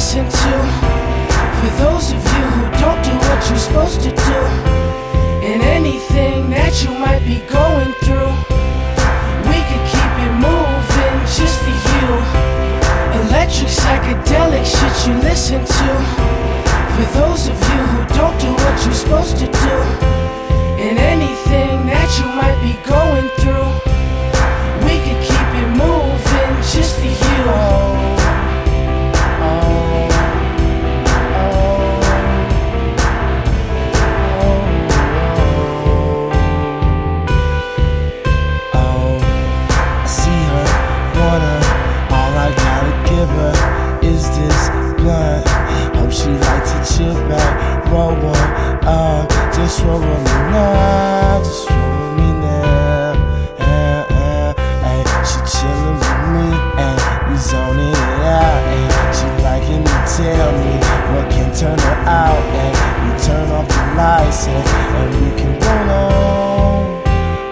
listen to. For those of you who don't do what you're supposed to do, and anything that you might be going through, back, roll one up. Just roll me now, just roll me now. Yeah, yeah, ay, she chillin' with me, and we zoning it out. And she liking to tell me what can turn her out. And we turn off the lights, and, and we can roll on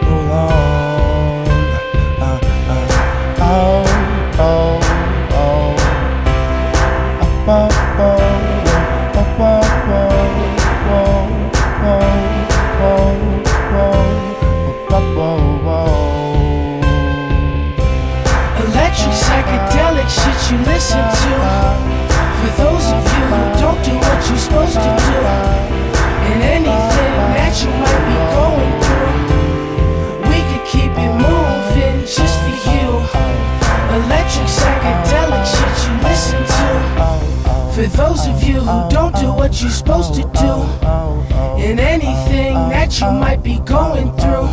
roll on. Uh, uh, oh, oh, oh. Uh, uh, oh, oh, oh, you listen to. For those of you who don't do what you're supposed to do, and anything that you might be going through, we could keep it moving just for you. Electric psychedelic shit you listen to. For those of you who don't do what you're supposed to do, and anything that you might be going through,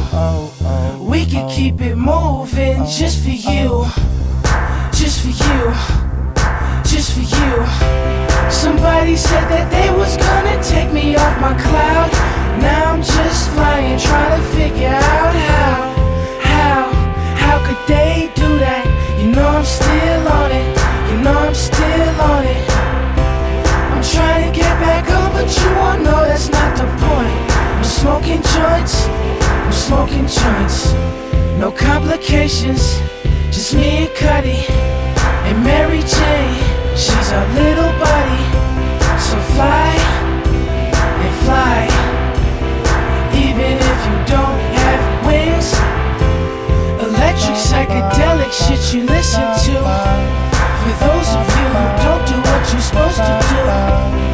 we could keep it moving just for you. For you. Just for you. Somebody said that they was gonna take me off my cloud. Now I'm just flying, trying to figure out how. How? How could they do that? You know I'm still on it. You know I'm still on it. I'm trying to get back up, but you won't know that's not the point. I'm smoking joints, I'm smoking joints. No complications, just me and Cudi and Mary Jane. She's our little buddy, so fly and fly. Even if you don't have wings, electric psychedelic shit you listen to. For those of you who don't do what you're supposed to do,